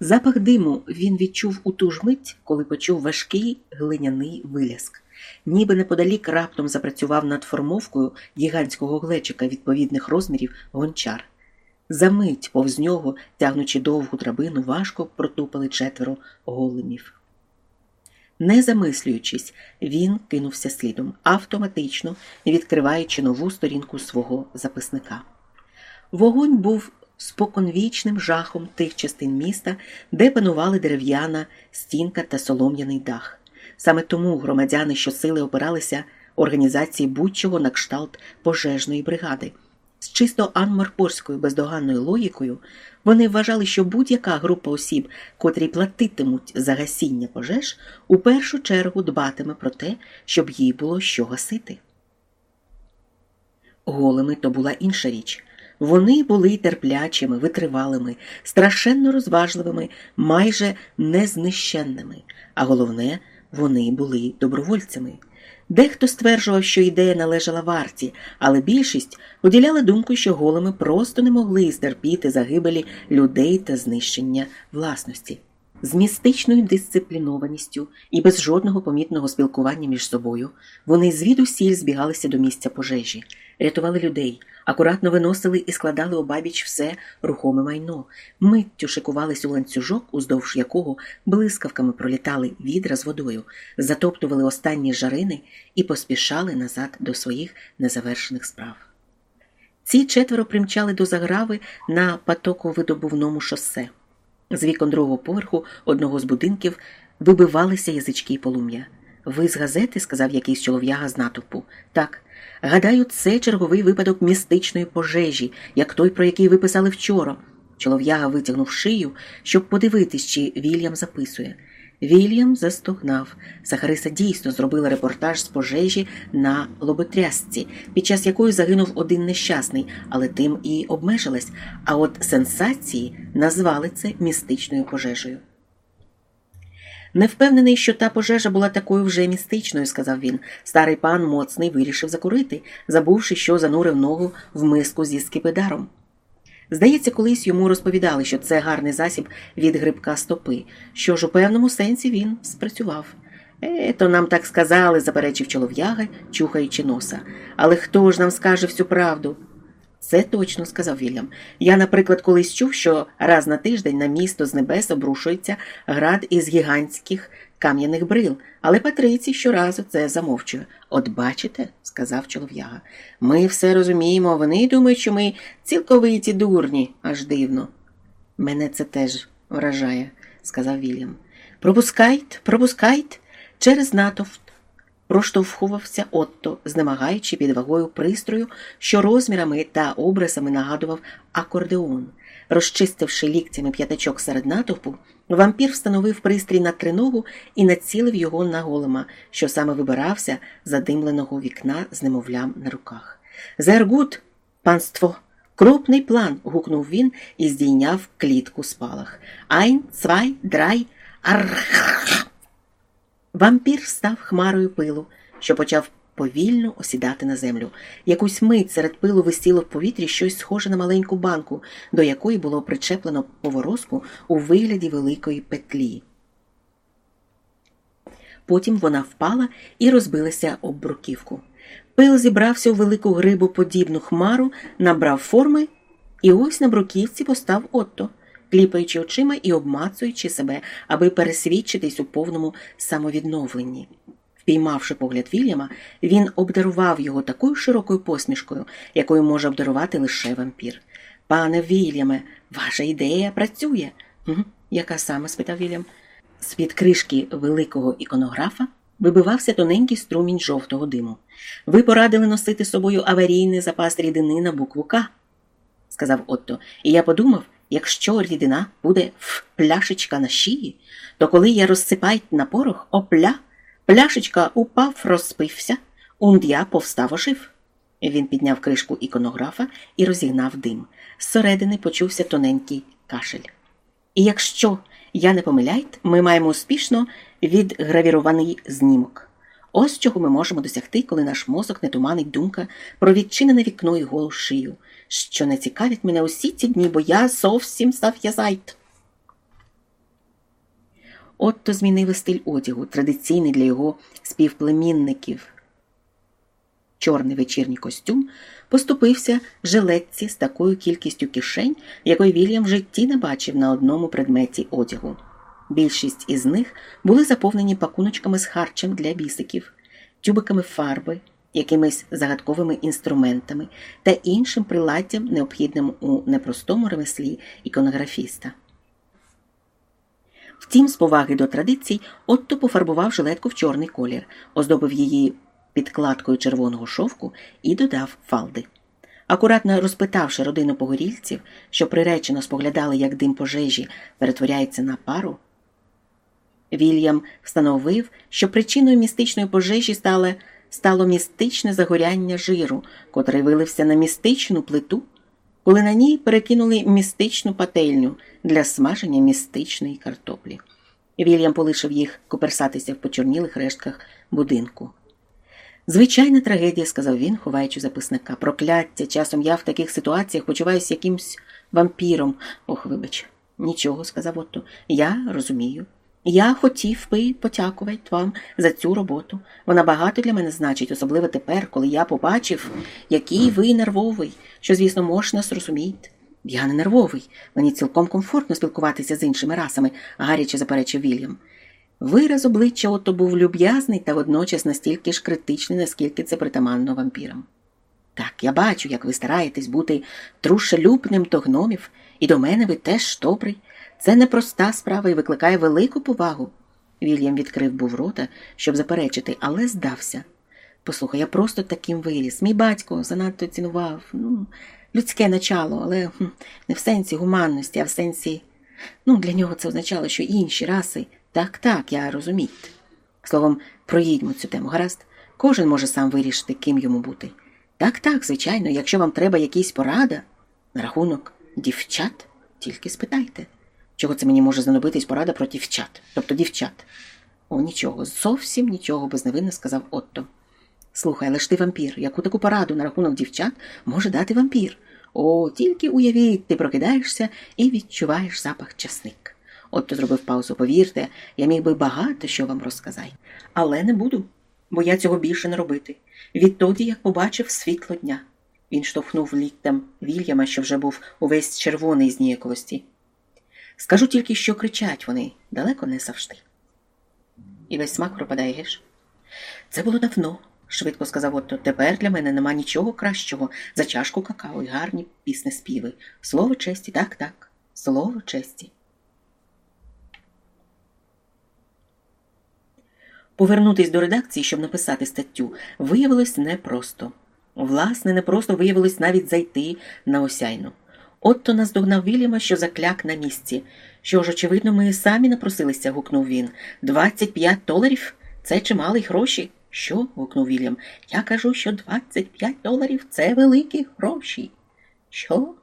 Запах диму він відчув у ту ж мить, коли почув важкий глиняний виляск. Ніби неподалік раптом запрацював над формовкою гігантського глечика відповідних розмірів гончар. За мить повз нього, тягнучи довгу драбину, важко протупали четверо големів. Не замислюючись, він кинувся слідом, автоматично відкриваючи нову сторінку свого записника. Вогонь був споконвічним жахом тих частин міста, де панували дерев'яна стінка та солом'яний дах. Саме тому громадяни щосили опиралися організації будь-чого на кшталт пожежної бригади. З чисто анмарпорською бездоганною логікою вони вважали, що будь-яка група осіб, котрі платитимуть за гасіння пожеж, у першу чергу дбатиме про те, щоб їй було що гасити. Голими то була інша річ. Вони були терплячими, витривалими, страшенно розважливими, майже незнищенними, а головне, вони були добровольцями. Дехто стверджував, що ідея належала варті, але більшість поділяла думку, що голими просто не могли стерпіти загибелі людей та знищення власності. З містичною дисциплінованістю і без жодного помітного спілкування між собою вони звідусіль збігалися до місця пожежі, рятували людей, акуратно виносили і складали обабіч все рухоме майно, миттю шикувались у ланцюжок, уздовж якого блискавками пролітали відра з водою, затоптували останні жарини і поспішали назад до своїх незавершених справ. Ці четверо примчали до заграви на потоковидобувному шосе. З вікон другого поверху одного з будинків вибивалися язички полум'я. Ви з газети, сказав якийсь чолов'яга з натовпу. Так, гадаю, це черговий випадок містичної пожежі, як той, про який ви писали вчора. Чолов'яга витягнув шию, щоб подивитись, чи Вільям записує. Вільям застогнав. Сахариса дійсно зробила репортаж з пожежі на лоботрясці, під час якої загинув один нещасний, але тим і обмежилась. А от сенсації назвали це містичною пожежею. Не впевнений, що та пожежа була такою вже містичною, сказав він. Старий пан моцний вирішив закурити, забувши, що занурив ногу в миску зі скипидаром. Здається, колись йому розповідали, що це гарний засіб від грибка стопи, що ж у певному сенсі він спрацював. Е, то нам так сказали, заперечив чолов'яга, чухаючи носа. Але хто ж нам скаже всю правду? Це точно, сказав Вільям. Я, наприклад, колись чув, що раз на тиждень на місто з небес обрушується град із гігантських кам'яних брил, але Патриці щоразу це замовчує. От бачите, сказав чолов'яга, ми все розуміємо, вони думають, що ми цілковиті дурні, аж дивно. Мене це теж вражає, сказав Вільям. Пропускайте, пропускайте через натовп проштовхувався Отто, знемагаючи під вагою пристрою, що розмірами та обрисами нагадував акордеон. Розчистивши ліктями п'ятачок серед натовпу, вампір встановив пристрій на триногу і націлив його на голема, що саме вибирався задимленого вікна з немовлям на руках. Зергут, панство! Крупний план. гукнув він і здійняв клітку спалах. Айн, цвай, драй, арх. Вампір став хмарою пилу, що почав повільно осідати на землю. Якусь мить серед пилу висіло в повітрі щось схоже на маленьку банку, до якої було причеплено поворозку у вигляді великої петлі. Потім вона впала і розбилася об бруківку. Пил зібрався у велику грибу подібну хмару, набрав форми, і ось на бруківці постав отто кліпаючи очима і обмацуючи себе, аби пересвідчитись у повному самовідновленні. Впіймавши погляд Вільяма, він обдарував його такою широкою посмішкою, якою може обдарувати лише вампір. Пане Вільяме, ваша ідея працює. «Угу. Яка саме? спитав Вільям. З під кришки великого іконографа вибивався тоненький струмінь жовтого диму. Ви порадили носити з собою аварійний запас рідини на букву К, сказав Отто, і я подумав, Якщо рідина буде в пляшечка на шиї, то коли я розсипають на порох опля, пляшечка упав, розпився, унд'я повстав ожив. Він підняв кришку іконографа і розігнав дим. Зсередини почувся тоненький кашель. І якщо я не помиляйте, ми маємо успішно відгравірований знімок. Ось чого ми можемо досягти, коли наш мозок не туманить думка про відчинене вікно і голу шию що не цікавить мене усі ці дні, бо я зовсім став язайт. Отто змінив стиль одягу, традиційний для його співплемінників. Чорний вечірній костюм поступився жилетці з такою кількістю кишень, якої Вільям в житті не бачив на одному предметі одягу. Більшість із них були заповнені пакуночками з харчем для бісиків, тюбиками фарби, якимись загадковими інструментами та іншим приладдям, необхідним у непростому ремеслі іконографіста. Втім, з поваги до традицій, Отто пофарбував жилетку в чорний колір, оздобив її підкладкою червоного шовку і додав фалди. Акуратно розпитавши родину погорільців, що приречено споглядали, як дим пожежі перетворяється на пару, Вільям встановив, що причиною містичної пожежі стало, стало містичне загоряння жиру, котрий вилився на містичну плиту, коли на ній перекинули містичну пательню для смаження містичної картоплі. Вільям полишив їх коперсатися в почорнілих рештках будинку. Звичайна трагедія, сказав він, ховаючи записника. Прокляття. Часом я в таких ситуаціях почуваюся якимсь вампіром. Ох, вибач, нічого, сказав Отто. Я розумію. Я хотів би подякувати вам за цю роботу. Вона багато для мене значить, особливо тепер, коли я побачив, який ви нервовий, що, звісно, можна зрозуміти. Я не нервовий. Мені цілком комфортно спілкуватися з іншими расами, гаряче заперечив Вільям. Вираз обличчя ото був люб'язний та водночас настільки ж критичний, наскільки це притаманно вампірам. Так, я бачу, як ви стараєтесь бути трушелюбним до гномів, і до мене ви теж добрий. Це непроста справа і викликає велику повагу. Вільям відкрив був рота, щоб заперечити, але здався. Послухай, я просто таким виріс. Мій батько занадто цінував ну, людське начало, але не в сенсі гуманності, а в сенсі. Ну, для нього це означало, що інші раси. Так, так, я розумію. Словом, проїдьмо цю тему, гаразд. Кожен може сам вирішити, ким йому бути. Так, так, звичайно, якщо вам треба якісь порада на рахунок дівчат, тільки спитайте. Чого це мені може знадобитись порада про дівчат, тобто дівчат? О, нічого, зовсім нічого, безневинно сказав Отто. Слухай, але ж ти вампір. Яку таку пораду на рахунок дівчат може дати вампір? О, тільки уявіть, ти прокидаєшся і відчуваєш запах часник. Отто зробив паузу. Повірте, я міг би багато що вам розказати. Але не буду, бо я цього більше не робити. Відтоді, як побачив світло дня. Він штовхнув ліктем Вільяма, що вже був увесь червоний з ніяковості. Скажу тільки, що кричать вони далеко не завжди. І весь смак пропадає, геш? Це було давно, швидко сказав Отто. Тепер для мене нема нічого кращого за чашку какао і гарні пісне співи. Слово честі, так, так, слово честі. Повернутись до редакції, щоб написати статтю, виявилось непросто. Власне, непросто виявилось навіть зайти на осяйну. Отто наздогнав Вільяма, що закляк на місці. Що ж, очевидно, ми самі напросилися, гукнув він. Двадцять п'ять доларів це чималі гроші. Що? гукнув Вільям. Я кажу, що двадцять п'ять доларів це великі гроші. Що?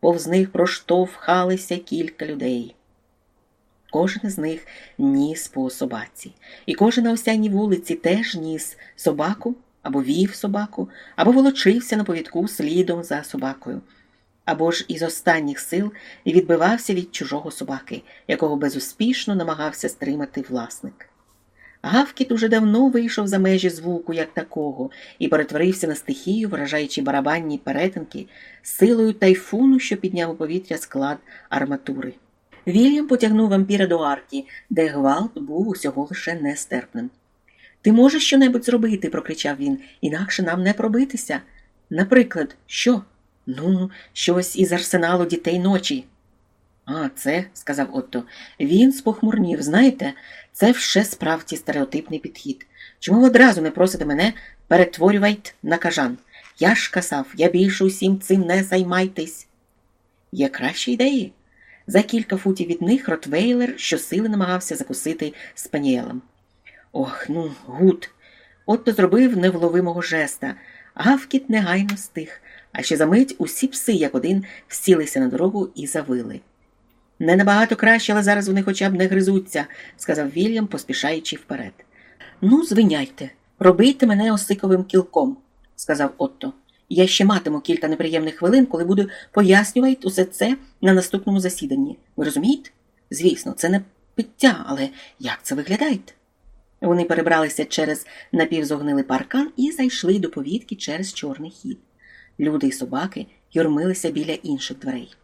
Повз них проштовхалися кілька людей. Кожен з них ніс по собаці, і кожен на осянній вулиці теж ніс собаку або вів собаку, або волочився на повідку слідом за собакою або ж із останніх сил відбивався від чужого собаки, якого безуспішно намагався стримати власник. Гавкіт уже давно вийшов за межі звуку, як такого, і перетворився на стихію, вражаючи барабанні перетинки силою тайфуну, що підняв у повітря склад арматури. Вільям потягнув вампіра до арки, де гвалт був усього лише нестерпним. Ти можеш щонебудь зробити, прокричав він, інакше нам не пробитися. Наприклад, що? Ну, щось із арсеналу дітей ночі. А, це, сказав Отто, він спохмурнів. Знаєте, це вже справді стереотипний підхід. Чому ви одразу не просите мене перетворювати на кажан? Я ж казав, я більше усім цим не займайтесь. Є кращі ідеї. За кілька футів від них Ротвейлер щосили намагався закусити спаніелем. Ох, ну, gut. Отто зробив невловимого жеста. Гавкіт негайно стих а ще за мить усі пси, як один, всілися на дорогу і завили. Не набагато краще, але зараз вони хоча б не гризуться, сказав Вільям, поспішаючи вперед. Ну, звиняйте, робийте мене осиковим кілком, сказав Отто. Я ще матиму кілька неприємних хвилин, коли буду пояснювати усе це на наступному засіданні. Ви розумієте? Звісно, це не пиття, але як це виглядає? Вони перебралися через напівзогнилий паркан і зайшли до повітки через чорний хід. Люди й собаки юрмилися біля інших дверей.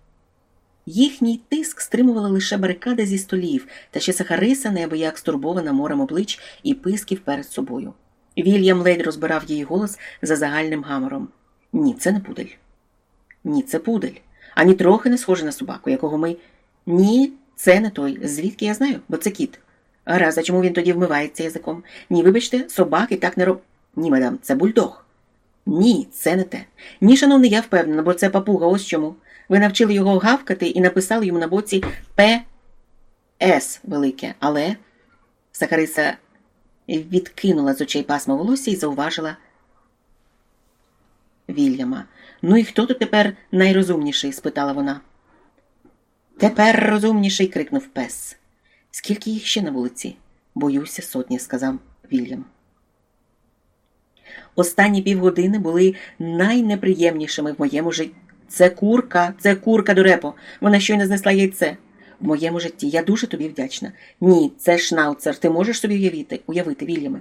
Їхній тиск стримували лише барикади зі столів, та ще Сахариса неабияк стурбована морем облич і писків перед собою. Вільям ледь розбирав її голос за загальним гамором. Ні, це не пудель. Ні, це пудель. Ані трохи не схоже на собаку, якого ми. Ні, це не той. Звідки я знаю, бо це кіт. Гаразд, а чому він тоді вмивається язиком? Ні, вибачте, собаки так не роб. Ні, мадам, це бульдог. Ні, це не те. Ні, шановний, я впевнена, бо це папуга, ось чому. Ви навчили його гавкати і написали йому на боці П. С велике, але Сахариса відкинула з очей пасмо волосся і зауважила Вільяма. Ну і хто тут тепер найрозумніший? спитала вона. Тепер розумніший. крикнув пес. Скільки їх ще на вулиці? Боюся, сотні, сказав Вільям. Останні півгодини були найнеприємнішими в моєму житті. Це курка, це курка дурепо. Вона щойно знесла яйце. В моєму житті я дуже тобі вдячна. Ні, це шнауцер. Ти можеш собі уявити, уявити, Вільяме.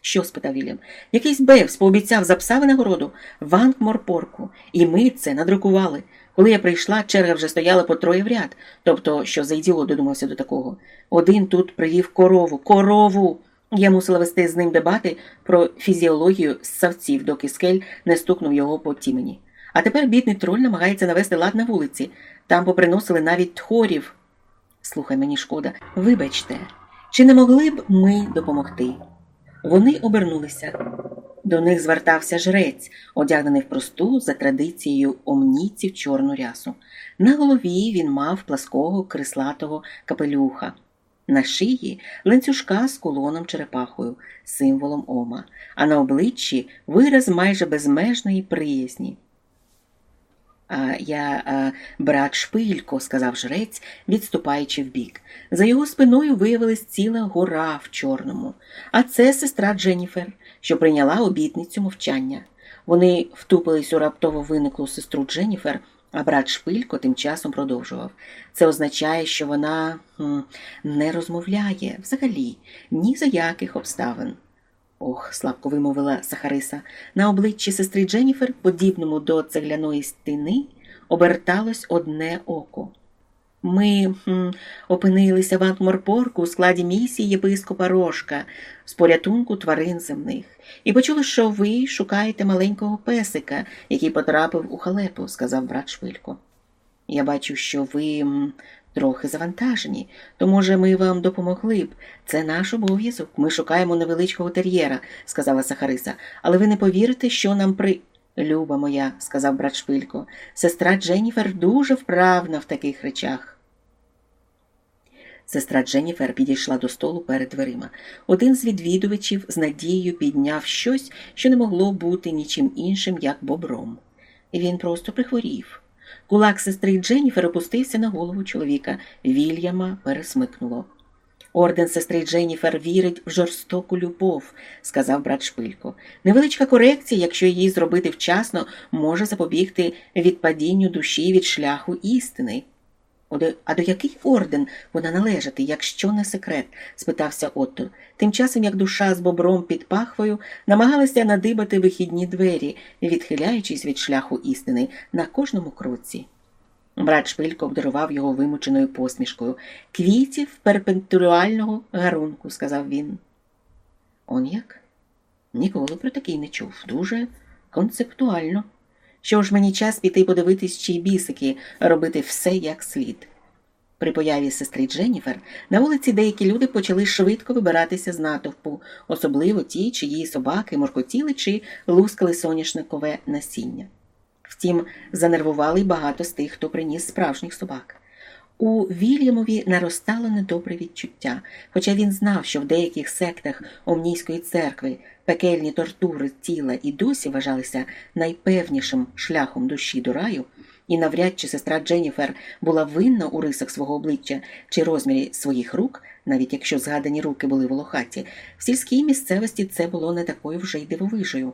Що? спитав Вільям. Якийсь Бевс пообіцяв за пса винагороду в Ангморпорку, і ми це надрукували. Коли я прийшла, черга вже стояла по троє в ряд. Тобто, що за ідіот додумався до такого. Один тут привів корову. Корову! Я мусила вести з ним дебати про фізіологію ссавців, доки скель не стукнув його по тімені. А тепер бідний троль намагається навести лад на вулиці. Там поприносили навіть тхорів. Слухай мені шкода, вибачте, чи не могли б ми допомогти? Вони обернулися. До них звертався жрець, одягнений в просту за традицією омніців чорну рясу. На голові він мав плаского крислатого капелюха, на шиї ланцюжка з колоном черепахою, символом ома, а на обличчі вираз майже безмежної приязні. А я а, брат Шпилько, сказав жрець, відступаючи вбік. За його спиною виявилась ціла гора в чорному, а це сестра Дженніфер, що прийняла обітницю мовчання. Вони втупились у раптово виниклу сестру Дженніфер, а брат Шпилько тим часом продовжував. Це означає, що вона не розмовляє взагалі ні за яких обставин. Ох, слабко вимовила Сахариса. На обличчі сестри Дженніфер, подібному до цегляної стіни, оберталось одне око. Ми опинилися в Антморпорку у складі місії єпископа Рожка з порятунку тварин земних, і почули, що ви шукаєте маленького песика, який потрапив у халепу, сказав брат Швилько. Я бачу, що ви трохи завантажені, то, може, ми вам допомогли б. Це наш обов'язок. Ми шукаємо невеличкого тер'єра, сказала Сахариса, але ви не повірите, що нам при. Люба моя, сказав брат Шпилько, сестра Дженніфер дуже вправна в таких речах. Сестра Дженніфер підійшла до столу перед дверима. Один з відвідувачів з надією підняв щось, що не могло бути нічим іншим, як бобром. Він просто прихворів. Кулак сестри Дженніфер опустився на голову чоловіка. Вільяма пересмикнуло. Орден сестри Дженніфер вірить в жорстоку любов, сказав брат Шпилько. Невеличка корекція, якщо її зробити вчасно, може запобігти відпадінню душі від шляху істини. А до який орден вона належати, якщо не секрет? спитався Отто. Тим часом, як душа з бобром під пахвою намагалася надибати вихідні двері, відхиляючись від шляху істини на кожному кроці. Брат Шпилько обдарував його вимученою посмішкою. Квітів перпентуріального гарунку, сказав він. Он як? Ніколи про такий не чув. Дуже концептуально. Що ж мені час піти подивитись, чиї бісики, робити все як слід. При появі сестри Дженніфер на вулиці деякі люди почали швидко вибиратися з натовпу, особливо ті, чиї собаки моркотіли чи лускали соняшникове насіння. Втім, занервували й багато з тих, хто приніс справжніх собак. У Вільямові наростало недобре відчуття, хоча він знав, що в деяких сектах Омнійської церкви пекельні тортури тіла і досі вважалися найпевнішим шляхом душі до раю, і навряд чи сестра Дженніфер була винна у рисах свого обличчя чи розмірі своїх рук, навіть якщо згадані руки були волохаті, в сільській місцевості це було не такою вже й дивовижею.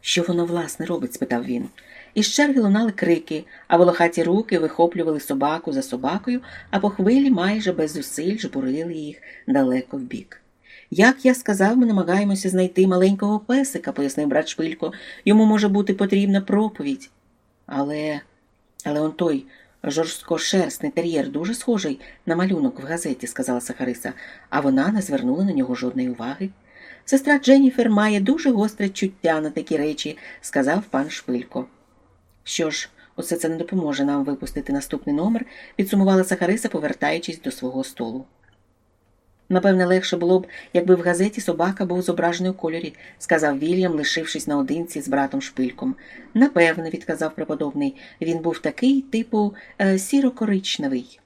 Що воно власне робить? спитав він. Із черги лунали крики, а волохаті руки вихоплювали собаку за собакою, а по хвилі майже без зусиль жбурили їх далеко вбік. Як я сказав, ми намагаємося знайти маленького песика, пояснив брат Шпилько. Йому може бути потрібна проповідь. Але але он той жорсткошерстний тер'єр дуже схожий на малюнок в газеті, сказала Сахариса, а вона не звернула на нього жодної уваги. Сестра Дженніфер має дуже гостре чуття на такі речі, сказав пан Шпилько. Що ж, усе це не допоможе нам випустити наступний номер, підсумувала Сахариса, повертаючись до свого столу. Напевне, легше було б, якби в газеті собака був зображений у кольорі, сказав Вільям, лишившись наодинці з братом Шпильком. Напевне, відказав преподобний, він був такий, типу, е, сіро-коричневий.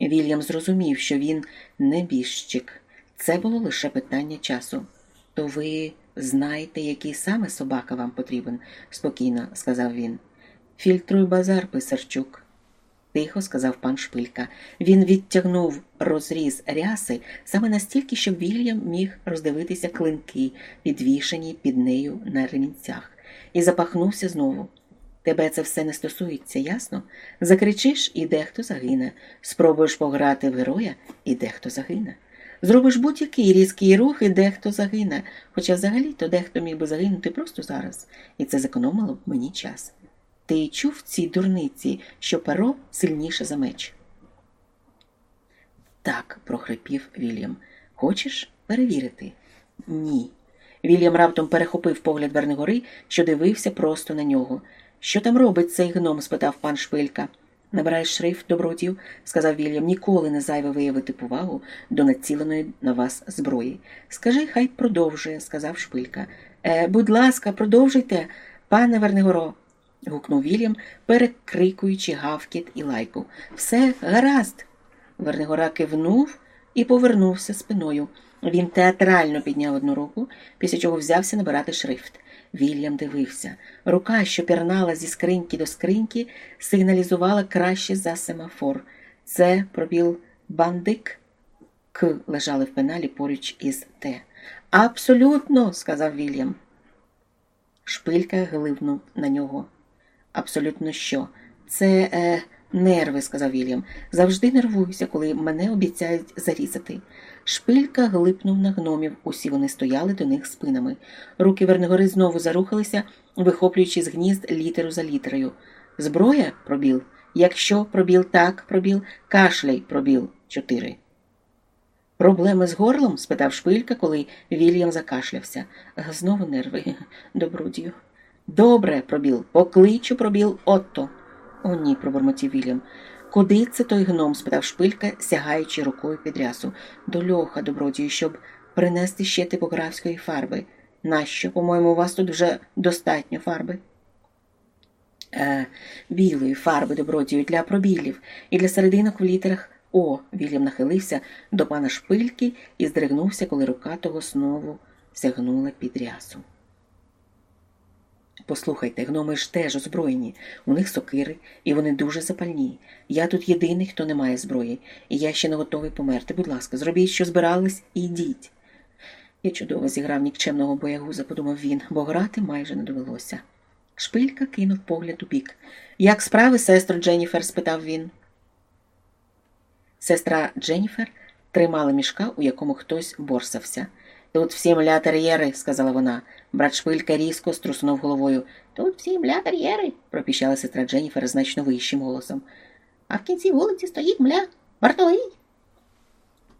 Вільям зрозумів, що він не біжчик. Це було лише питання часу. То ви знаєте, який саме собака вам потрібен? спокійно сказав він. Фільтруй базар, писарчук тихо сказав пан Шпилька. Він відтягнув розріз ряси саме настільки, щоб Вільям міг роздивитися клинки, підвішені під нею на ремінцях, і запахнувся знову. Тебе це все не стосується, ясно? Закричиш, і дехто загине. Спробуєш пограти в героя, і дехто загине. Зробиш будь-який різкий рух, і дехто загине. Хоча взагалі-то дехто міг би загинути просто зараз, і це зекономило б мені час. Ти чув цій дурниці, що перо сильніше за меч? Так, прохрипів Вільям. Хочеш перевірити? Ні. Вільям раптом перехопив погляд Вернигори, що дивився просто на нього. Що там робить цей гном? спитав пан Шпилька. Набираєш шрифт добродів, сказав Вільям, ніколи не зайве виявити повагу до націленої на вас зброї. Скажи, хай продовжує, сказав Шпилька. Е, Будь ласка, продовжуйте, пане Вернигоро гукнув Вільям, перекрикуючи гавкіт і лайку. Все гаразд. Вернигора кивнув і повернувся спиною. Він театрально підняв одну руку, після чого взявся набирати шрифт. Вільям дивився. Рука, що пірнала зі скриньки до скриньки, сигналізувала краще за семафор. Це пробіл бандик. К лежали в пеналі поруч із Т. Абсолютно, сказав Вільям. Шпилька гливнув на нього. Абсолютно що? Це е, нерви, сказав Вільям. Завжди нервуюся, коли мене обіцяють зарізати. Шпилька глипнув на гномів, усі вони стояли до них спинами. Руки Вернигори знову зарухалися, вихоплюючи з гнізд літеру за літерою. Зброя пробіл. Якщо пробіл так, пробіл, кашляй пробіл чотири. Проблеми з горлом? спитав шпилька, коли Вільям закашлявся. Знову нерви, добродію. Добре, пробіл, покличу пробіл отто. О, ні, пробормотів Вільям. Куди це той гном? спитав шпилька, сягаючи рукою під рясу. До льоха, добродію, щоб принести ще типографської фарби. Нащо? По-моєму, у вас тут вже достатньо фарби. Е, Білої фарби, добродію, для пробілів і для серединок в літерах О. Вільям нахилився до пана шпильки і здригнувся, коли рука того знову сягнула під рясу. Послухайте, гноми ж теж озброєні, у них сокири, і вони дуже запальні. Я тут єдиний, хто не має зброї, і я ще не готовий померти. Будь ласка, зробіть, що збирались, і йдіть. Я чудово зіграв нікчемного боягуза, подумав він, бо грати майже не довелося. Шпилька кинув погляд у бік. Як справи, сестро Дженніфер? спитав він. Сестра Дженніфер тримала мішка, у якому хтось борсався. Тут всі мля-тер'єри», – сказала вона. Брат Шпилька різко струснув головою. Тут всі мля-тер'єри», – пропіщала сестра Дженніфер значно вищим голосом. А в кінці вулиці стоїть мля вартовий.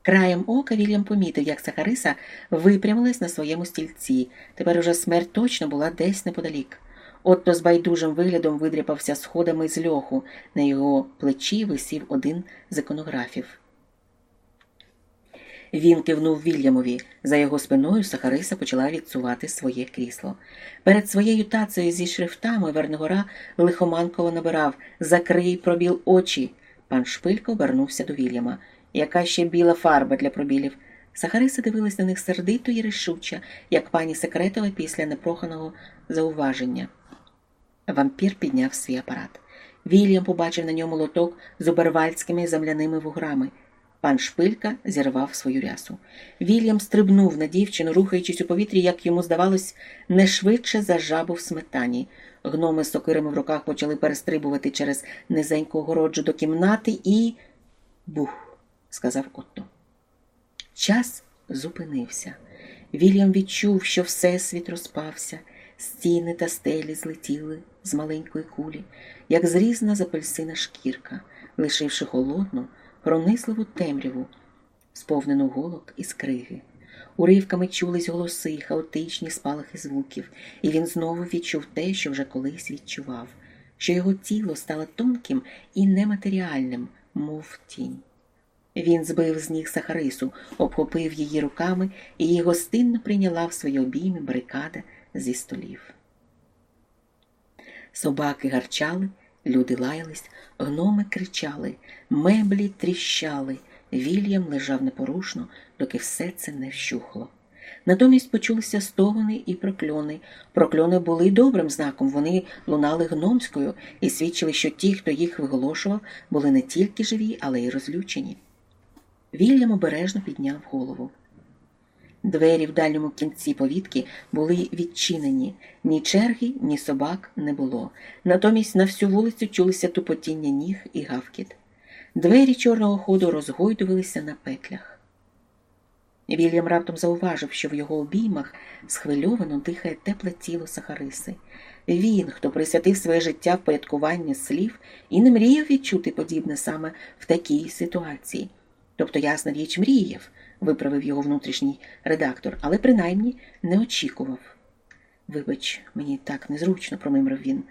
Краєм ока Вільям помітив, як Сахариса випрямилась на своєму стільці. Тепер уже смерть точно була десь неподалік. Отто з байдужим виглядом видряпався сходами з льоху. На його плечі висів один з іконографів. Він кивнув Вільямові. За його спиною Сахариса почала відсувати своє крісло. Перед своєю тацею зі шрифтами Вернигора лихоманково набирав Закрий пробіл очі. Пан Шпилько обернувся до Вільяма. Яка ще біла фарба для пробілів? Сахариса дивилась на них сердито і рішуче, як пані Секретова після непроханого зауваження. Вампір підняв свій апарат. Вільям побачив на ньому лоток з обервальськими земляними вуграми. Пан Шпилька зірвав свою рясу. Вільям стрибнув на дівчину, рухаючись у повітрі, як йому здавалось, не швидше за жабу в сметані. Гноми з сокирами в руках почали перестрибувати через низеньку огороджу до кімнати і. Бух, сказав Отто. Час зупинився. Вільям відчув, що всесвіт розпався, стіни та стелі злетіли з маленької кулі, як зрізна запельсина шкірка, лишивши холодну, пронизливу темряву, сповнену голок і скриги. Уривками чулись голоси, хаотичні спалахи звуків, і він знову відчув те, що вже колись відчував, що його тіло стало тонким і нематеріальним, мов тінь. Він збив з ніг Сахарису, обхопив її руками і її гостинно прийняла в свої обійми барикада зі столів. Собаки гарчали, люди лаялись, гноми кричали, меблі тріщали. Вільям лежав непорушно, доки все це не вщухло. Натомість почулися стогони і прокльони. Прокльони були добрим знаком, вони лунали гномською і свідчили, що ті, хто їх виголошував, були не тільки живі, але й розлючені. Вільям обережно підняв голову. Двері в дальньому кінці повітки були відчинені, ні черги, ні собак не було. Натомість на всю вулицю чулися тупотіння ніг і гавкіт. Двері чорного ходу розгойдувалися на петлях. Вільям раптом зауважив, що в його обіймах схвильовано дихає тепле тіло Сахариси. Він, хто присвятив своє життя впорядкуванню слів і не мріяв відчути подібне саме в такій ситуації. Тобто, ясна річ, мріяв, виправив його внутрішній редактор, але принаймні не очікував. Вибач, мені так незручно, промимрив він.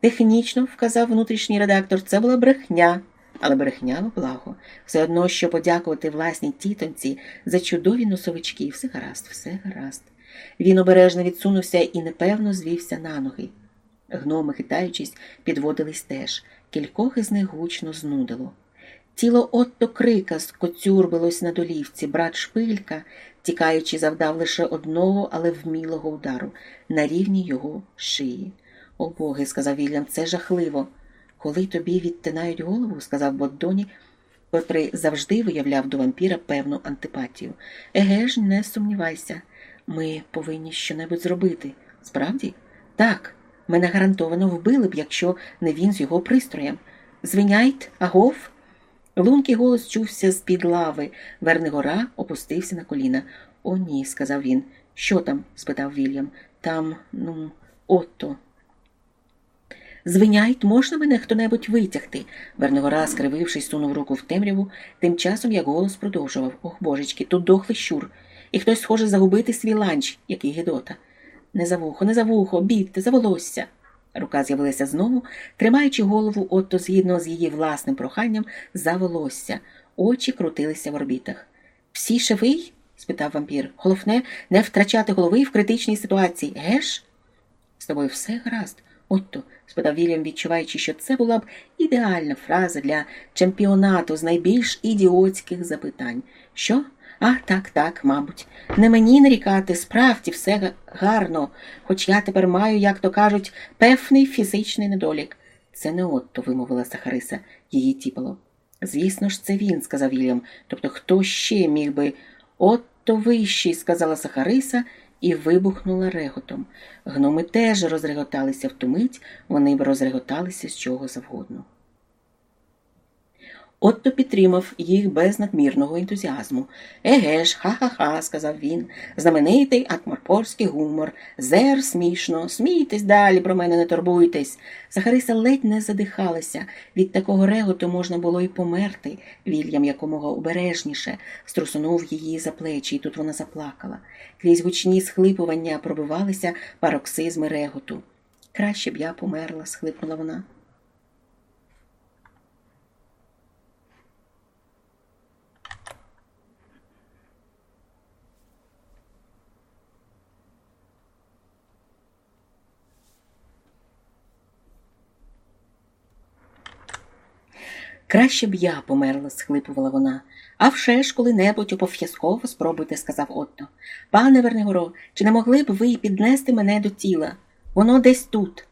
Технічно, вказав внутрішній редактор, це була брехня але брехня в благо. Все одно, що подякувати власній тітоньці за чудові носовички. Все гаразд, все гаразд. Він обережно відсунувся і непевно звівся на ноги. Гноми, хитаючись, підводились теж. Кількох із них гучно знудило. Тіло отто крика скоцюрбилось на долівці, брат шпилька, тікаючи, завдав лише одного, але вмілого удару на рівні його шиї. О боги, сказав Вільям, це жахливо. Коли тобі відтинають голову, сказав Боддоні, котрий завжди виявляв до вампіра певну антипатію. Еге ж, не сумнівайся, ми повинні щонебудь зробити. Справді? Так, мене гарантовано вбили б, якщо не він з його пристроєм. Звиняйт, агов. Лункий голос чувся з-під лави. Вернигора опустився на коліна. О, ні, сказав він. Що там? спитав Вільям. Там, ну, отто. Звиняйт, можна мене хто-небудь витягти? Вернигора, скривившись, сунув руку в темряву, тим часом як голос продовжував Ох, божечки, тут дохлий щур, і хтось схоже загубити свій ланч, який Гедота. Не за вухо, не за вухо, бігте, за волосся. Рука з'явилася знову, тримаючи голову отто згідно з її власним проханням за волосся. Очі крутилися в орбітах. Всі живий? спитав вампір. Головне, не втрачати голови в критичній ситуації, геш? З тобою все гаразд. Отто, спитав Вільям, відчуваючи, що це була б ідеальна фраза для чемпіонату з найбільш ідіотських запитань. Що? А, так, так, мабуть. Не мені нарікати, справді все гарно, хоч я тепер маю, як то кажуть, певний фізичний недолік. Це не Отто, вимовила Сахариса, її тіпало. Звісно ж, це він, сказав Вільям. Тобто хто ще міг би. Отто вищий, сказала Сахариса і вибухнула реготом. Гноми теж розреготалися в ту мить, вони б розреготалися з чого завгодно. Отто підтримав їх без надмірного ентузіазму. Еге ж, ха-ха-ха, сказав він, знаменитий атморпорський гумор. Зер смішно, смійтесь далі, про мене не турбуйтесь. Захариса ледь не задихалася. Від такого реготу можна було й померти. Вільям якомога обережніше струсунув її за плечі, і тут вона заплакала. Крізь гучні схлипування пробивалися пароксизми реготу. Краще б я померла, схлипнула вона. Краще б я померла, схлипувала вона. А вже ж коли-небудь обов'язково спробуйте, сказав Отто. Пане Вернигоро, чи не могли б ви піднести мене до тіла? Воно десь тут.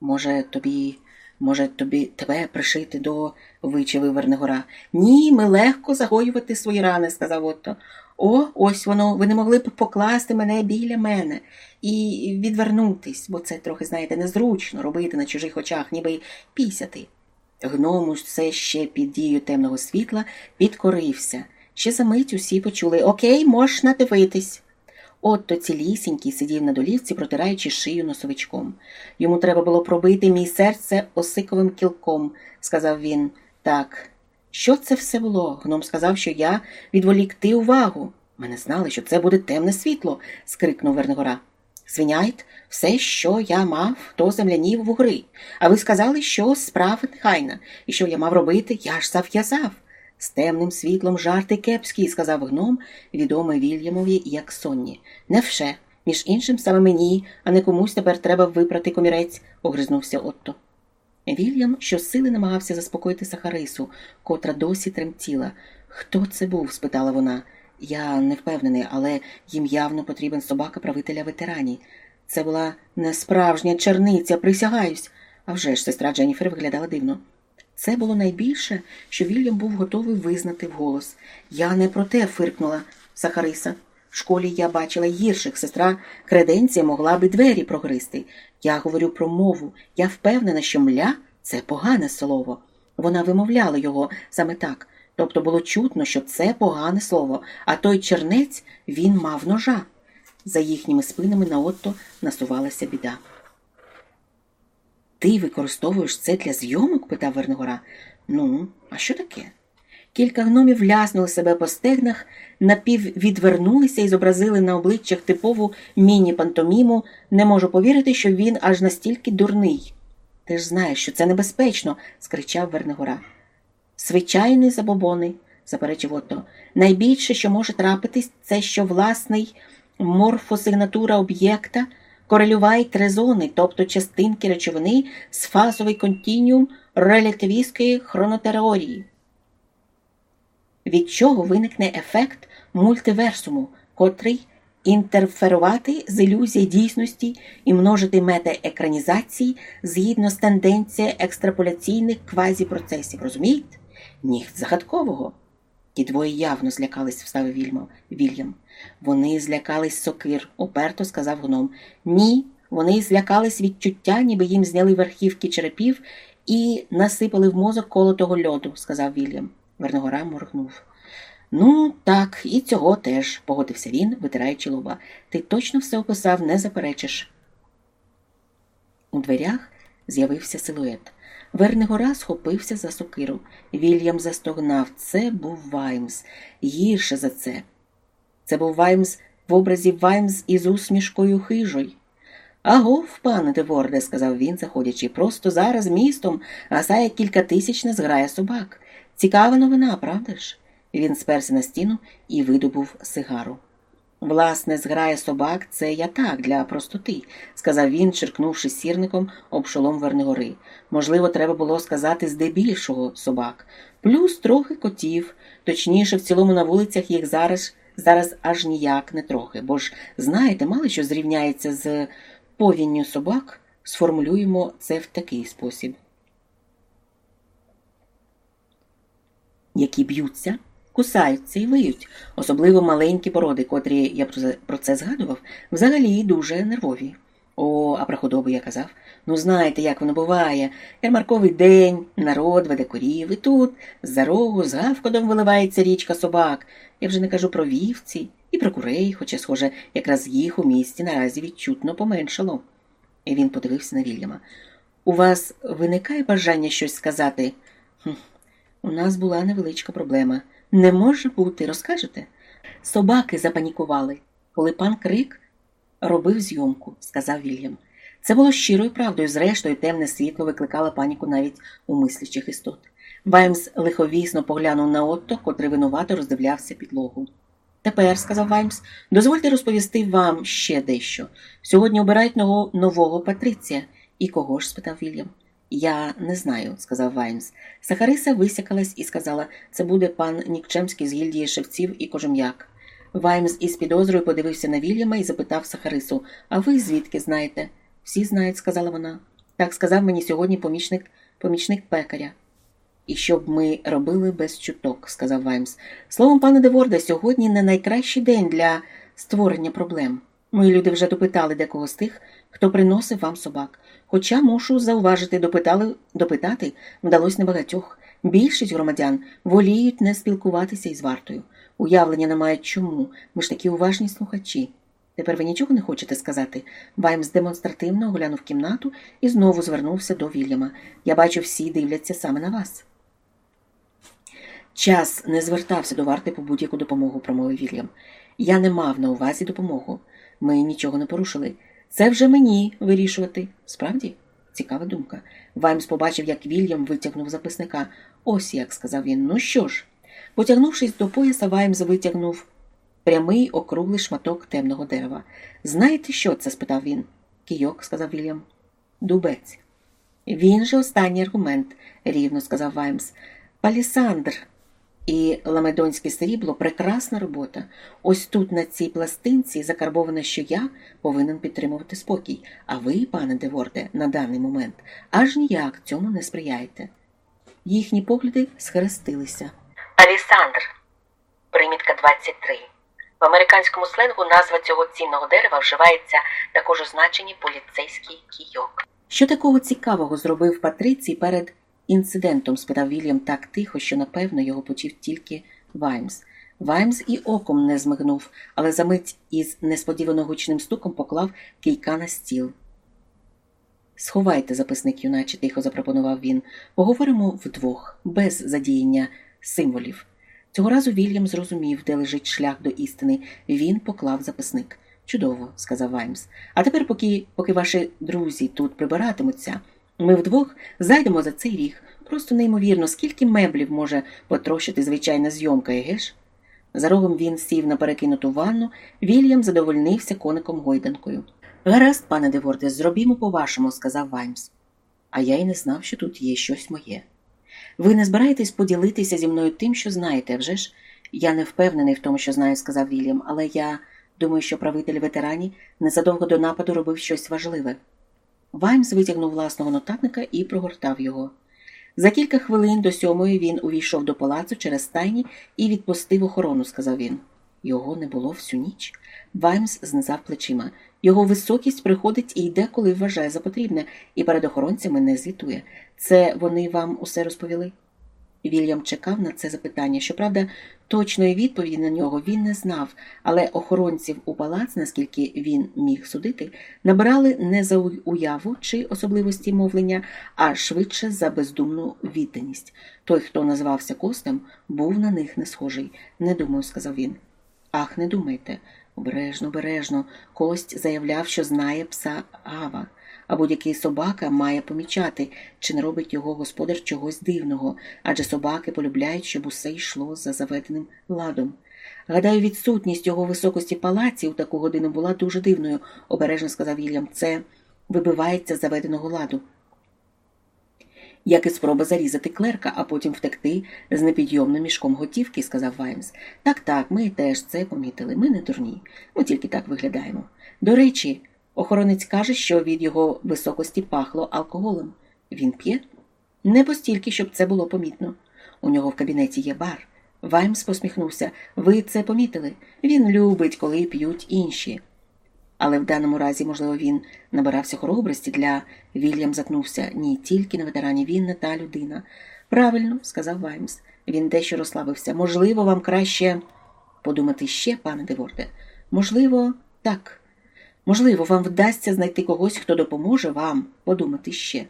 Може, тобі Може, тобі тебе пришити до вичавив Вернигора. Ні, ми легко загоювати свої рани, сказав Отто. О, ось воно, ви не могли б покласти мене біля мене і відвернутись, бо це трохи, знаєте, незручно робити на чужих очах, ніби пісяти. Гному все ще під дією темного світла підкорився. Ще за мить усі почули Окей, можна дивитись. Отто цілісінький сидів на долівці, протираючи шию носовичком. Йому треба було пробити мій серце осиковим кілком, сказав він. Так, що це все було? Гном сказав, що я відволікти увагу. Ми не знали, що це буде темне світло, скрикнув Вернигора. Звиняйт, все, що я мав, то земляні вугри. А ви сказали, що справа нехайна, і що я мав робити, я ж зав'язав. З темним світлом жарти кепський, сказав гном, відомий Вільямові, як сонні. Невше. Між іншим, саме мені, а не комусь тепер треба випрати комірець, огризнувся Отто. Вільям щосили намагався заспокоїти Сахарису, котра досі тремтіла. Хто це був? спитала вона. Я не впевнений, але їм явно потрібен собака правителя ветерані. Це була не справжня черниця, присягаюсь. А вже ж сестра Дженніфер виглядала дивно. Це було найбільше, що Вільям був готовий визнати вголос. Я не про те фиркнула Сахариса. В школі я бачила гірших. Сестра Креденція могла би двері прогристи. Я говорю про мову. Я впевнена, що мля це погане слово. Вона вимовляла його саме так. Тобто було чутно, що це погане слово, а той чернець він мав ножа. За їхніми спинами на отто насувалася біда. Ти використовуєш це для зйомок? питав Вернигора. Ну, а що таке? Кілька гномів ляснули себе по стегнах, напіввідвернулися і зобразили на обличчях типову міні-пантоміму. Не можу повірити, що він аж настільки дурний. Ти ж знаєш, що це небезпечно, скричав Вернигора. Звичайний забобони, заперечив Отто. Найбільше, що може трапитись, це що власний морфосигнатура об'єкта корелювають трезони, тобто частинки речовини з фазовий континіум релятивістської хронотеорії, від чого виникне ефект мультиверсуму, котрий інтерферувати з ілюзії дійсності і множити метаекранізації згідно з тенденцією екстраполяційних квазіпроцесів. Розумієте? Ніхт загадкового. Ті двоє явно злякались, вставив Вільмо, Вільям. Вони злякались сокир, уперто сказав гном. Ні, вони злякались відчуття, ніби їм зняли верхівки черепів і насипали в мозок колотого льоду, сказав Вільям. Верногора моргнув. Ну, так, і цього теж, погодився він, витираючи лоба. Ти точно все описав, не заперечиш. У дверях з'явився силует. Вернигора схопився за сокиру. Вільям застогнав. Це був Ваймс. Гірше за це. Це був Ваймс в образі Ваймс із усмішкою хижою. Агов, пане Деворде, сказав він, заходячи, просто зараз містом гасає кількатисячна зграя собак. Цікава новина, правда ж? Він сперся на стіну і видобув сигару. Власне, зграя собак це я так для простоти, сказав він, черкнувши сірником об шолом Вернигори. Можливо, треба було сказати здебільшого собак, плюс трохи котів, точніше, в цілому на вулицях їх зараз зараз аж ніяк не трохи. Бо ж, знаєте, мало що зрівняється з повінню собак, сформулюємо це в такий спосіб. Які б'ються кусаються і виють, особливо маленькі породи, котрі я про це згадував, взагалі дуже нервові. О, а про худобу я казав. Ну, знаєте, як воно буває. Ярмарковий день, народ веде корів, і тут з-за рогу з гавкодом виливається річка собак. Я вже не кажу про вівці і про курей, хоча, схоже, якраз їх у місті наразі відчутно поменшало. І він подивився на Вільяма. У вас виникає бажання щось сказати? «Хм, У нас була невеличка проблема. Не може бути, розкажете? Собаки запанікували, коли пан Крик робив зйомку, сказав Вільям. Це було щирою правдою, зрештою, темне світло викликало паніку навіть у мислячих істот. Ваймс лиховісно поглянув на Отто, котрий винувато роздивлявся підлогу. Тепер, сказав Ваймс, дозвольте розповісти вам ще дещо. Сьогодні обирають нового патриція. І кого ж? спитав Вільям. Я не знаю, сказав Ваймс. Сахариса висякалась і сказала це буде пан Нікчемський з гільдії шевців і кожем'як. Ваймс із підозрою подивився на Вільяма і запитав Сахарису А ви звідки знаєте? Всі знають, сказала вона. Так сказав мені сьогодні помічник помічник пекаря. І що б ми робили без чуток, сказав Ваймс. Словом, пане Деворде, сьогодні не найкращий день для створення проблем. Мої люди вже допитали декого з тих, хто приносив вам собак. Хоча мушу зауважити, допитали, допитати вдалося небагатьох. Більшість громадян воліють не спілкуватися із вартою. Уявлення не мають чому. Ми ж такі уважні слухачі. Тепер ви нічого не хочете сказати? Ваймс демонстративно оглянув кімнату і знову звернувся до Вільяма. Я бачу, всі дивляться саме на вас. Час не звертався до варти по будь-яку допомогу, промовив Вільям. Я не мав на увазі допомогу. Ми нічого не порушили. Це вже мені вирішувати. Справді? Цікава думка. Ваймс побачив, як Вільям витягнув записника. Ось як, сказав він. Ну що ж? Потягнувшись до пояса, Ваймс витягнув прямий округлий шматок темного дерева. Знаєте, що це? спитав він. Кійок, сказав Вільям. Дубець. Він же останній аргумент, рівно сказав Ваймс. Палісандр. І ламедонське срібло прекрасна робота. Ось тут, на цій пластинці, закарбовано, що я повинен підтримувати спокій, а ви, пане Деворде, на даний момент аж ніяк цьому не сприяєте. Їхні погляди схрестилися. Алісандр, примітка 23. В американському сленгу назва цього цінного дерева вживається також у значенні поліцейський кійок. Що такого цікавого зробив Патрицій перед інцидентом? спитав Вільям так тихо, що напевно його почув тільки Ваймс. Ваймс і оком не змигнув, але за мить із несподівано гучним стуком поклав кійка на стіл. Сховайте записник, юначе, тихо запропонував він. Поговоримо вдвох, без задіяння символів. Цього разу Вільям зрозумів, де лежить шлях до істини. Він поклав записник. Чудово, сказав Ваймс. А тепер, поки поки ваші друзі тут прибиратимуться, ми вдвох зайдемо за цей ріг. Просто неймовірно, скільки меблів може потрощити звичайна зйомка, еге ж? За рогом він сів на перекинуту ванну, Вільям задовольнився коником гойданкою. Гаразд, пане Деворде, зробімо по-вашому, сказав Ваймс. А я й не знав, що тут є щось моє. Ви не збираєтесь поділитися зі мною тим, що знаєте, вже ж? Я не впевнений в тому, що знаю, сказав Вільям, але я думаю, що правитель ветерані незадовго до нападу робив щось важливе. Ваймс витягнув власного нотатника і прогортав його. За кілька хвилин до сьомої він увійшов до палацу через стайні і відпустив охорону, сказав він. Його не було всю ніч. Ваймс знизав плечима. Його високість приходить і йде, коли вважає за потрібне, і перед охоронцями не звітує. Це вони вам усе розповіли? Вільям чекав на це запитання. Щоправда, точної відповіді на нього він не знав, але охоронців у палац, наскільки він міг судити, набирали не за уяву чи особливості мовлення, а швидше за бездумну відданість. Той, хто назвався Костем, був на них не схожий. Не думаю, сказав він. Ах, не думайте. Обережно, обережно, кость заявляв, що знає пса Гава, а будь-який собака має помічати, чи не робить його господар чогось дивного, адже собаки полюбляють, щоб усе йшло за заведеним ладом. Гадаю, відсутність його високості палаці у таку годину була дуже дивною, обережно сказав Вільям. Це вибивається з заведеного ладу як і спроба зарізати клерка, а потім втекти з непідйомним мішком готівки, сказав Ваймс. Так, так, ми теж це помітили. Ми не дурні. Ми тільки так виглядаємо. До речі, охоронець каже, що від його високості пахло алкоголем. Він п'є? Не постільки, щоб це було помітно. У нього в кабінеті є бар. Ваймс посміхнувся. Ви це помітили? Він любить, коли п'ють інші. Але в даному разі, можливо, він набирався хоробрості для Вільям затнувся. Ні, тільки на ветерані він не та людина. Правильно, сказав Ваймс. Він дещо розслабився. Можливо, вам краще подумати ще, пане Деворде. Можливо, так. Можливо, вам вдасться знайти когось, хто допоможе вам подумати ще.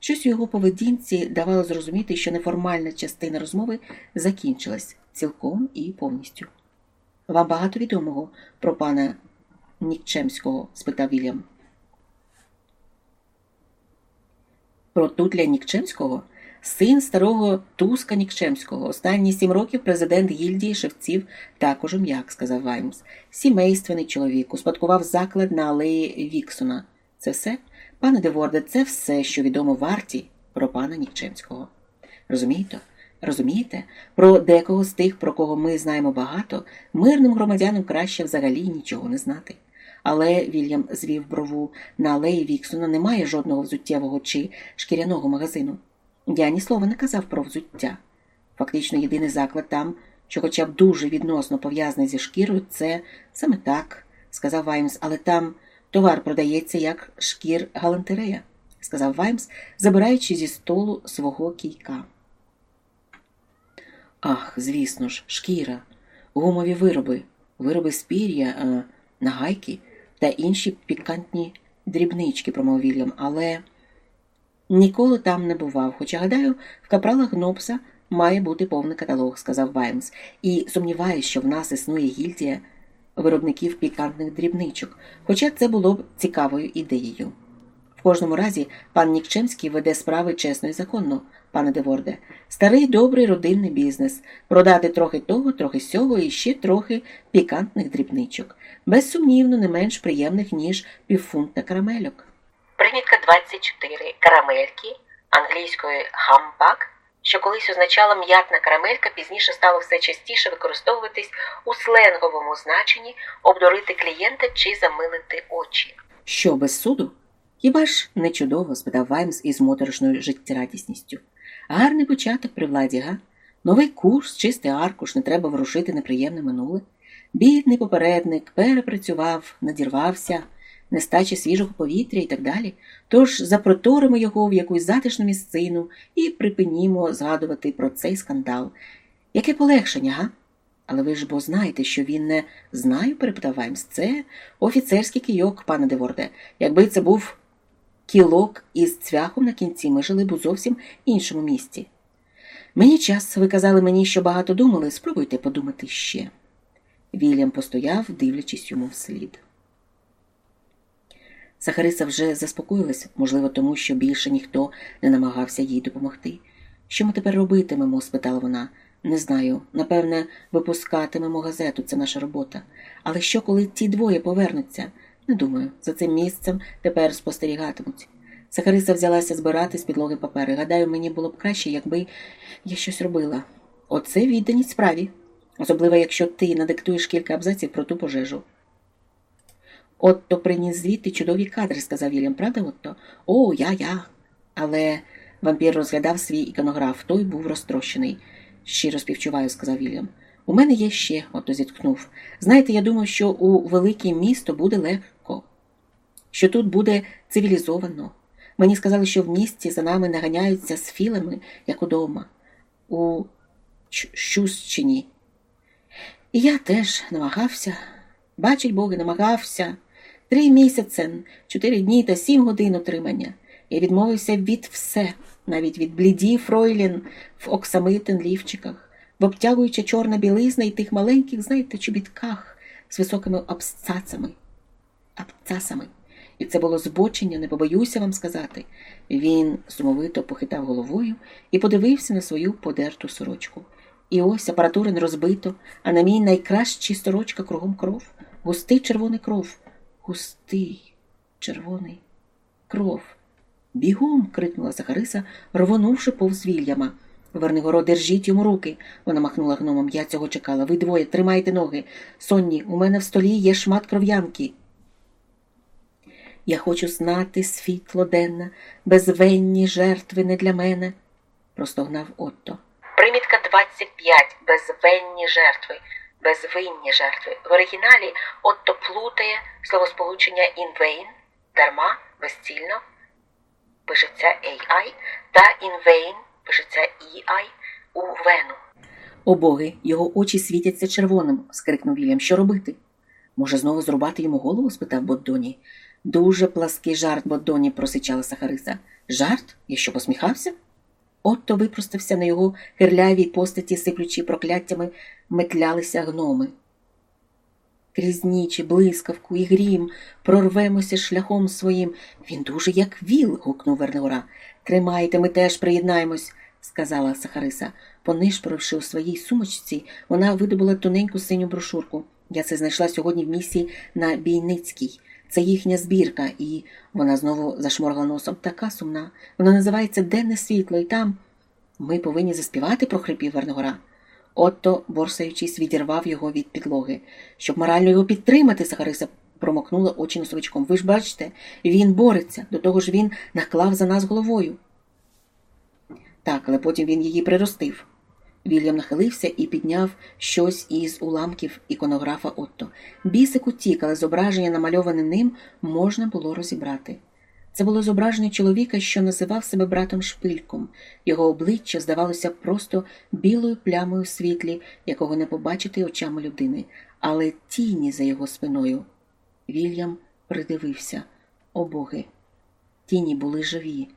Щось у його поведінці давало зрозуміти, що неформальна частина розмови закінчилась цілком і повністю. Вам багато відомого про пана Нікчемського? спитав Вільям. Про Тутля Нікчемського? Син старого Туска Нікчемського. Останні сім років президент гільдії шевців та кожум'як, сказав Ваймс. Сімейственний чоловік, успадкував заклад на алеї Віксона. Це все? Пане Деворде, це все, що відомо варті про пана Нікчемського. Розумієте? Розумієте, про декого з тих, про кого ми знаємо багато, мирним громадянам краще взагалі нічого не знати. Але Вільям звів брову на алеї Віксона немає жодного взуттєвого чи шкіряного магазину. Я ні слова не казав про взуття. Фактично, єдиний заклад там, що хоча б дуже відносно пов'язаний зі шкірою, це саме так, сказав Ваймс, але там товар продається як шкір галантерея, сказав Ваймс, забираючи зі столу свого кійка. Ах, звісно ж, шкіра, гумові вироби, вироби з пір'я, е, нагайки та інші пікантні дрібнички, промов Вільям, але ніколи там не бував. Хоча, гадаю, в капралах Гнопса має бути повний каталог, сказав Ваймс, і сумніваюся, що в нас існує гільдія виробників пікантних дрібничок, хоча це було б цікавою ідеєю. В кожному разі пан Нікчемський веде справи чесно і законно, пане Деворде. Старий добрий родинний бізнес продати трохи того, трохи сього і ще трохи пікантних дрібничок, безсумнівно не менш приємних, ніж півфунта карамельок. Примітка 24. Карамельки англійської хамбак, що колись означала м'ятна карамелька, пізніше стало все частіше використовуватись у сленговому значенні обдурити клієнта чи замилити очі. Що без суду? Хіба ж не чудово? спитав Ваймс із моторошною життєрадісністю. Гарний початок при владі, га? Новий курс, чистий аркуш, не треба ворушити неприємне минуле. Бідний попередник перепрацював, надірвався, нестачі свіжого повітря і так далі. Тож запроторимо його в якусь затишну місцину і припинімо згадувати про цей скандал. Яке полегшення, га? Але ви ж бо знаєте, що він не знаю, перепитав Ваймс. Це офіцерський кийок, пане Деворде. Якби це був кілок із цвяхом на кінці, ми жили б у зовсім іншому місці. Мені час, ви казали мені, що багато думали, спробуйте подумати ще. Вільям постояв, дивлячись йому вслід. Сахариса вже заспокоїлась, можливо, тому що більше ніхто не намагався їй допомогти. Що ми тепер робитимемо? спитала вона. Не знаю. Напевне, випускатимемо газету, це наша робота. Але що, коли ті двоє повернуться? Не думаю, за цим місцем тепер спостерігатимуть. Сахариса взялася збирати з підлоги папери. Гадаю, мені було б краще, якби я щось робила. Оце відданість справі, особливо якщо ти надиктуєш кілька абзаців про ту пожежу. Отто приніс звідти чудові кадри, сказав Вільям, правда, Отто? О, я, я. Але вампір розглядав свій іконограф, той був розтрощений. Щиро співчуваю, сказав Вільям. У мене є ще, ото зіткнув. Знаєте, я думав, що у велике місто буде легко, що тут буде цивілізовано. Мені сказали, що в місті за нами наганяються з філами, як удома, у Щущині. І я теж намагався, бачить Боги, намагався. Три місяці, чотири дні та сім годин отримання. Я відмовився від все, навіть від бліді Фройлін в оксамитин лівчиках, в обтягуюча чорна білизна і тих маленьких, знаєте, чобітках з високими абсцацами. абцасами. І це було збочення, не побоюся вам сказати. Він сумовито похитав головою і подивився на свою подерту сорочку. І ось апаратура не розбито, а на мій найкращий сорочка кругом кров, густий червоний кров, густий червоний кров. Бігом. крикнула Захариса, рвонувши повз Вільяма. Вернигоро, держіть йому руки. Вона махнула гномом. Я цього чекала. Ви двоє тримайте ноги. Сонні, у мене в столі є шмат кров'янки. Я хочу знати світло денне, безвинні жертви не для мене, простогнав Отто. Примітка 25. Безвинні жертви. Безвинні жертви. В оригіналі Отто плутає словосполучення vain, дарма, безцільно, пишеться AI, та in пишеться EI, у вену. О боги, його очі світяться червоним, скрикнув Вільям. Що робити? Може, знову зрубати йому голову? спитав Боддоні. Дуже плаский жарт, Боддоні, просичала Сахариса. Жарт? Я що посміхався? Отто випростався на його хирлявій постаті, сиплючи прокляттями, метлялися гноми. Крізь ніч, блискавку і грім прорвемося шляхом своїм. Він дуже як віл. гукнув Вернеура. Тримайте, ми теж приєднаємось, сказала Сахариса. Понишпоривши у своїй сумочці, вона видобула тоненьку синю брошурку. Я це знайшла сьогодні в місії на Бійницькій. Це їхня збірка, і вона знову зашморгала носом така сумна. Вона називається Денне світло, і там ми повинні заспівати, прохрипів Верногора. Отто, борсаючись, відірвав його від підлоги. Щоб морально його підтримати, Сахариса промокнула очі носовичком. Ви ж бачите, він бореться, до того ж він наклав за нас головою. Так, але потім він її приростив. Вільям нахилився і підняв щось із уламків іконографа Отто. Бісик утік, але зображення, намальоване ним, можна було розібрати. Це було зображення чоловіка, що називав себе братом Шпильком. Його обличчя здавалося просто білою плямою в світлі, якого не побачити очами людини, але тіні за його спиною. Вільям придивився. О боги! Тіні були живі.